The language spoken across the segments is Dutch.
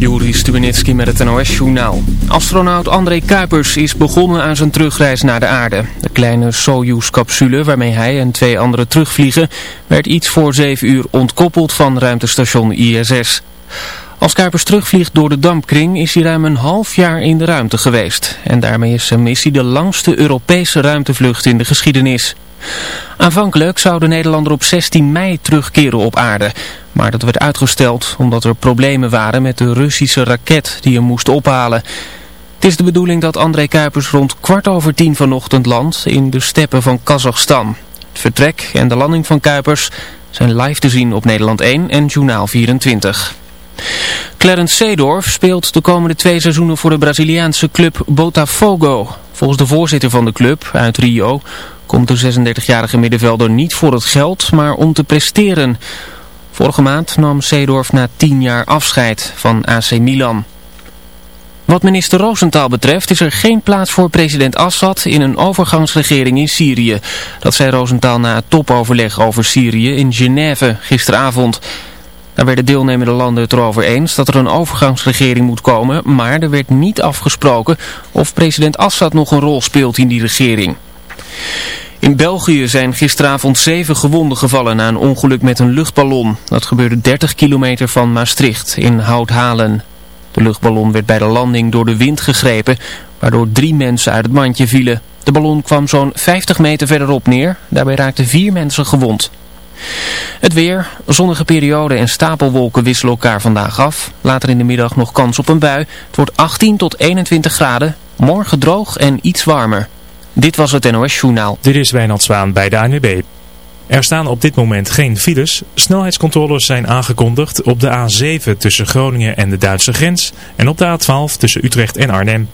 Juri Stubenitski met het NOS-journaal. Astronaut André Kuipers is begonnen aan zijn terugreis naar de aarde. De kleine Soyuz-capsule waarmee hij en twee anderen terugvliegen... werd iets voor zeven uur ontkoppeld van ruimtestation ISS. Als Kuipers terugvliegt door de dampkring is hij ruim een half jaar in de ruimte geweest. En daarmee is zijn missie de langste Europese ruimtevlucht in de geschiedenis. Aanvankelijk zou de Nederlander op 16 mei terugkeren op aarde. Maar dat werd uitgesteld omdat er problemen waren met de Russische raket die hem moest ophalen. Het is de bedoeling dat André Kuipers rond kwart over tien vanochtend landt in de steppen van Kazachstan. Het vertrek en de landing van Kuipers zijn live te zien op Nederland 1 en Journaal 24. Clarence Seedorf speelt de komende twee seizoenen voor de Braziliaanse club Botafogo. Volgens de voorzitter van de club uit Rio komt de 36-jarige middenvelder niet voor het geld, maar om te presteren. Vorige maand nam Seedorf na 10 jaar afscheid van AC Milan. Wat minister Rosenthal betreft is er geen plaats voor president Assad in een overgangsregering in Syrië. Dat zei Rosenthal na het topoverleg over Syrië in Genève gisteravond. Daar werden deelnemende landen het erover eens dat er een overgangsregering moet komen, maar er werd niet afgesproken of president Assad nog een rol speelt in die regering. In België zijn gisteravond zeven gewonden gevallen na een ongeluk met een luchtballon. Dat gebeurde 30 kilometer van Maastricht in Houthalen. De luchtballon werd bij de landing door de wind gegrepen, waardoor drie mensen uit het mandje vielen. De ballon kwam zo'n 50 meter verderop neer, daarbij raakten vier mensen gewond. Het weer, zonnige periode en stapelwolken wisselen elkaar vandaag af. Later in de middag nog kans op een bui. Het wordt 18 tot 21 graden, morgen droog en iets warmer. Dit was het NOS Journaal. Dit is Wijnand Zwaan bij de ANWB. Er staan op dit moment geen files. Snelheidscontroles zijn aangekondigd op de A7 tussen Groningen en de Duitse grens. En op de A12 tussen Utrecht en Arnhem.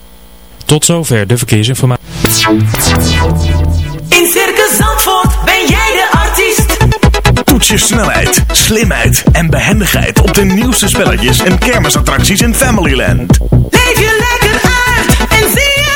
Tot zover de verkeersinformatie. In Circus Zandvoort ben jij de artiest. Toets je snelheid, slimheid en behendigheid op de nieuwste spelletjes en kermisattracties in Familyland. Leef je lekker uit en zie zelf.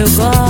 meu gosto.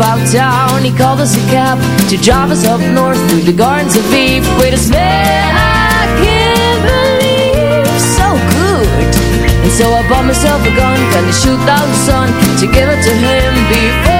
about town. He called us a cab to drive us up north Through the gardens of Eve. With a smell I can't believe. So good. And so I bought myself a gun Gonna shoot out the sun. To give it to him before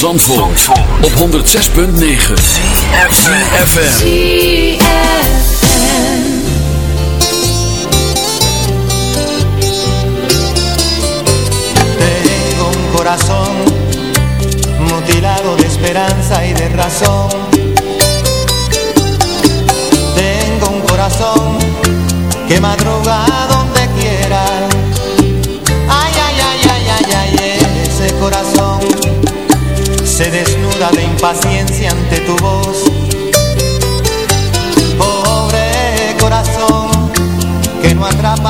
Zandvoort, op 106.9 CFFM Tengo un corazón mutilado de esperanza y de razón. Tengo un corazón que madruga se desnuda de impaciencia ante tu voz. Pobre corazón que no atrapa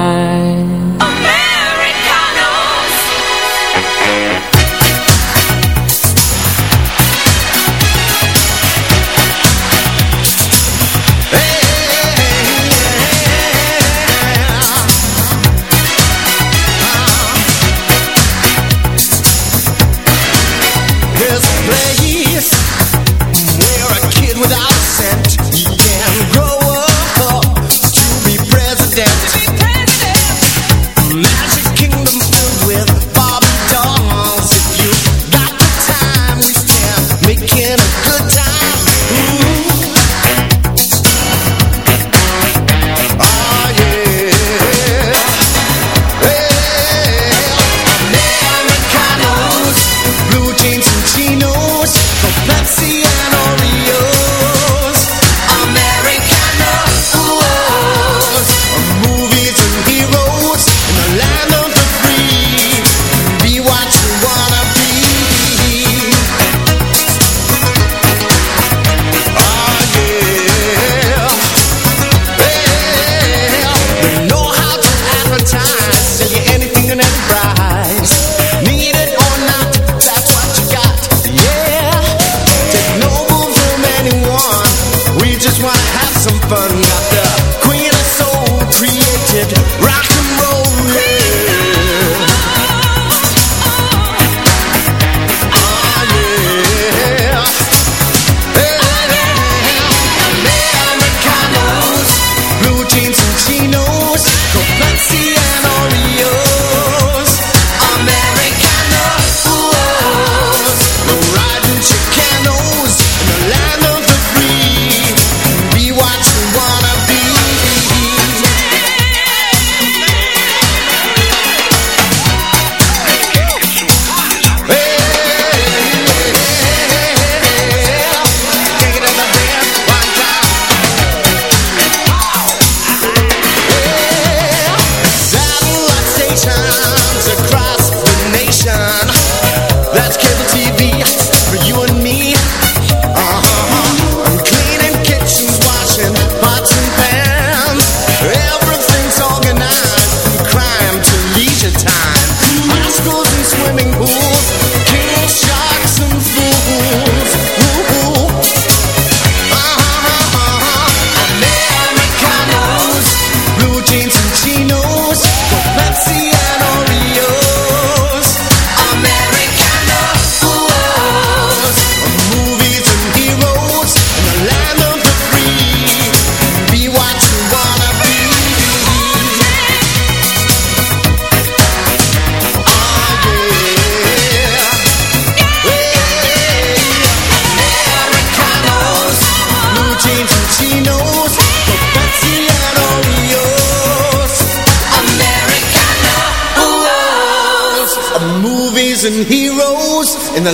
in the